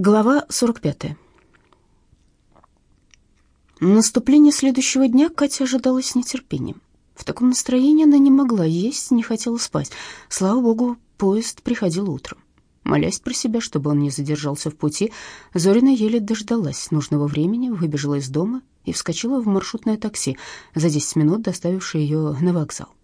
Глава 45. Наступление следующего дня Катя ожидала с нетерпением. В таком настроении она не могла есть, не хотела спать. Слава богу, поезд приходил утром. Молясь про себя, чтобы он не задержался в пути, Зорина еле дождалась нужного времени, выбежала из дома и вскочила в маршрутное такси, за 10 минут доставившее ее на вокзал.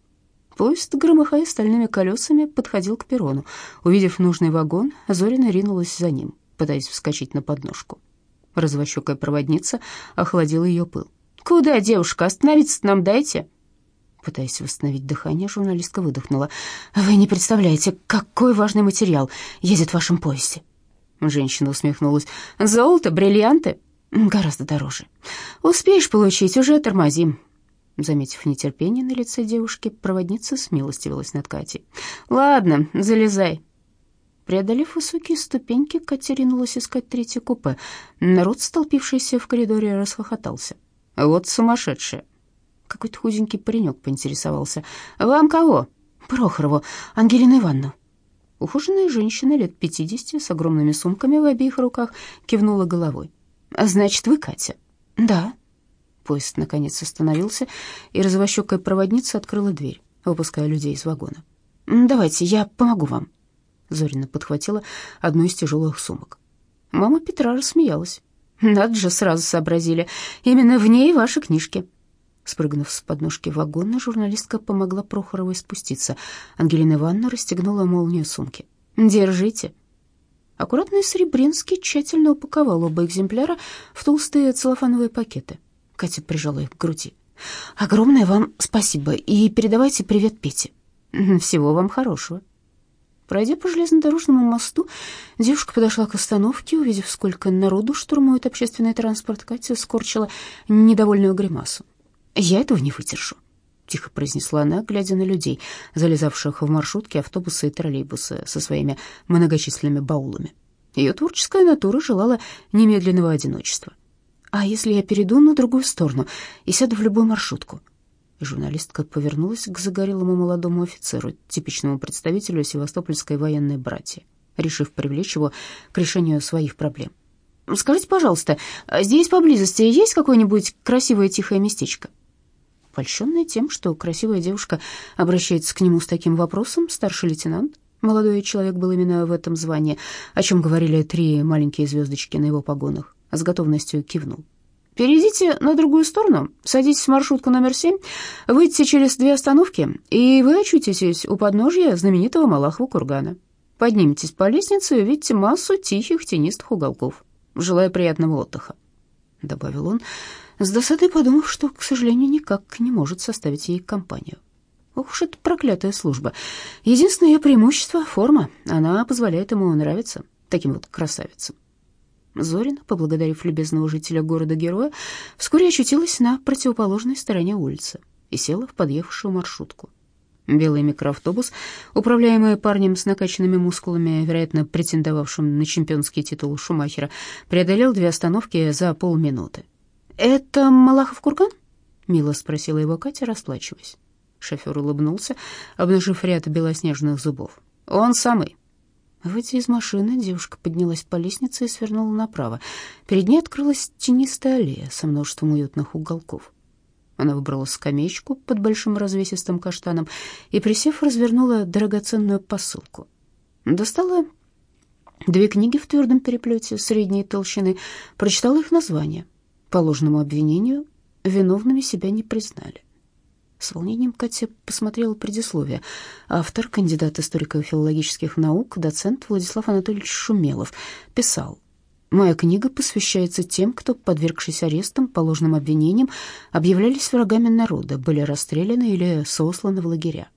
Поезд, громыхая стальными колесами, подходил к перрону. Увидев нужный вагон, Зорина ринулась за ним, пытаясь вскочить на подножку. Развощекая проводница охладила ее пыл. «Куда, девушка? Остановиться нам дайте!» Пытаясь восстановить дыхание, журналистка выдохнула. «Вы не представляете, какой важный материал едет в вашем поезде!» Женщина усмехнулась. «Золото, бриллианты? Гораздо дороже. Успеешь получить, уже тормозим. Заметив нетерпение на лице девушки, проводница смилостивилась над Катей. «Ладно, залезай». Преодолев высокие ступеньки, Катя ринулась искать третье купе. Народ, столпившийся в коридоре, расхохотался. «Вот сумасшедшая!» Какой-то худенький паренек поинтересовался. «Вам кого?» «Прохорову, Ангелину Ивановну». Ухоженная женщина лет пятидесяти с огромными сумками в обеих руках кивнула головой. «Значит, вы Катя?» «Да», Поезд, наконец, остановился, и розовощекая проводница открыла дверь, выпуская людей из вагона. «Давайте, я помогу вам». Зорина подхватила одну из тяжелых сумок. Мама Петра рассмеялась. «Надо же, сразу сообразили. Именно в ней ваши книжки». Спрыгнув с подножки вагона, журналистка помогла Прохоровой спуститься. Ангелина Ивановна расстегнула молнию сумки. «Держите». Аккуратный Сребринский тщательно упаковал оба экземпляра в толстые целлофановые пакеты. Катя прижала их к груди. «Огромное вам спасибо и передавайте привет Пете. Всего вам хорошего». Пройдя по железнодорожному мосту, девушка подошла к остановке, увидев, сколько народу штурмует общественный транспорт, Катя скорчила недовольную гримасу. «Я этого не выдержу», — тихо произнесла она, глядя на людей, залезавших в маршрутки, автобусы и троллейбусы со своими многочисленными баулами. Ее творческая натура желала немедленного одиночества. «А если я перейду на другую сторону и сяду в любую маршрутку?» Журналистка повернулась к загорелому молодому офицеру, типичному представителю севастопольской военной братьи, решив привлечь его к решению своих проблем. «Скажите, пожалуйста, здесь поблизости есть какое-нибудь красивое тихое местечко?» Польщенный тем, что красивая девушка обращается к нему с таким вопросом, старший лейтенант, молодой человек был именно в этом звании, о чем говорили три маленькие звездочки на его погонах, с готовностью кивнул. «Перейдите на другую сторону, садитесь в маршрутку номер семь, выйдите через две остановки, и вы очутитесь у подножья знаменитого Малахова кургана. Подниметесь по лестнице и увидите массу тихих тенистых уголков. Желаю приятного отдыха», — добавил он, с досадой подумав, что, к сожалению, никак не может составить ей компанию. Ох уж эта проклятая служба. Единственное ее преимущество — форма. Она позволяет ему нравиться таким вот красавицам. Зорина, поблагодарив любезного жителя города-героя, вскоре очутилась на противоположной стороне улицы и села в подъехавшую маршрутку. Белый микроавтобус, управляемый парнем с накачанными мускулами, вероятно, претендовавшим на чемпионский титул Шумахера, преодолел две остановки за полминуты. «Это Малахов курган?» — мило спросила его Катя, расплачиваясь. Шофер улыбнулся, обнажив ряд белоснежных зубов. «Он самый». Выйдя из машины, девушка поднялась по лестнице и свернула направо. Перед ней открылась тенистая аллея со множеством уютных уголков. Она выбрала скамеечку под большим развесистым каштаном и, присев, развернула драгоценную посылку. Достала две книги в твердом переплете средней толщины, прочитала их название. По ложному обвинению виновными себя не признали. С волнением Катя посмотрела предисловие. Автор, кандидат историко-филологических наук, доцент Владислав Анатольевич Шумелов, писал Моя книга посвящается тем, кто, подвергшись арестам по ложным обвинениям, объявлялись врагами народа, были расстреляны или сосланы в лагеря.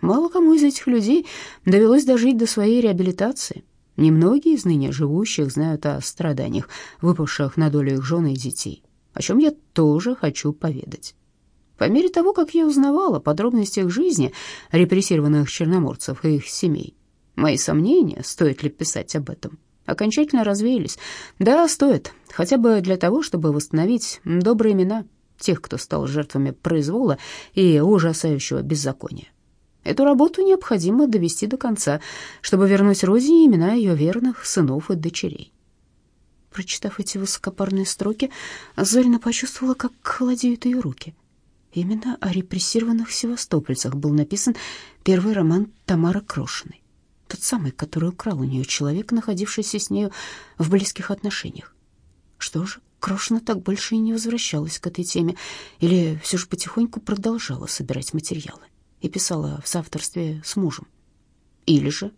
Мало кому из этих людей довелось дожить до своей реабилитации. Немногие из ныне живущих знают о страданиях, выпавших на долю их жен и детей, о чем я тоже хочу поведать. По мере того, как я узнавала подробности их жизни, репрессированных черноморцев и их семей, мои сомнения, стоит ли писать об этом, окончательно развеялись. Да, стоит, хотя бы для того, чтобы восстановить добрые имена тех, кто стал жертвами произвола и ужасающего беззакония. Эту работу необходимо довести до конца, чтобы вернуть родине имена ее верных сынов и дочерей. Прочитав эти высокопарные строки, Зорина почувствовала, как холодеют ее руки. Именно о репрессированных севастопольцах был написан первый роман Тамары Крошиной. Тот самый, который украл у нее человек, находившийся с нею в близких отношениях. Что же, Крошина так больше и не возвращалась к этой теме, или все же потихоньку продолжала собирать материалы и писала в соавторстве с мужем. Или же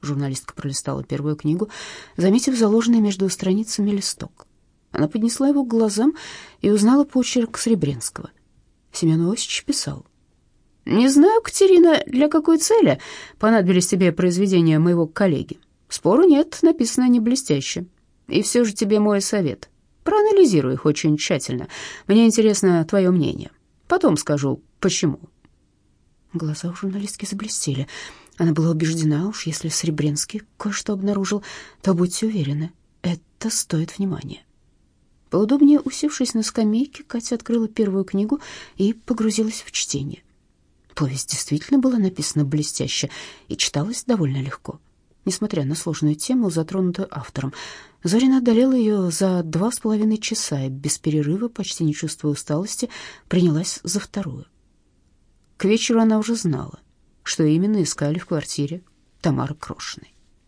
Журналистка пролистала первую книгу, заметив заложенный между страницами листок. Она поднесла его к глазам и узнала почерк Сребренского. Семен Иосифович писал. «Не знаю, Катерина, для какой цели понадобились тебе произведения моего коллеги. Спору нет, написано не блестяще. И все же тебе мой совет. Проанализируй их очень тщательно. Мне интересно твое мнение. Потом скажу, почему». Глаза у журналистки заблестели. Она была убеждена, уж если Сребренский кое-что обнаружил, то будьте уверены, это стоит внимания. Поудобнее усевшись на скамейке, Катя открыла первую книгу и погрузилась в чтение. Повесть действительно была написана блестяще и читалась довольно легко, несмотря на сложную тему, затронутую автором. Зорина одолела ее за два с половиной часа и без перерыва, почти не чувствуя усталости, принялась за вторую. К вечеру она уже знала — что именно искали в квартире Тамары Крошиной.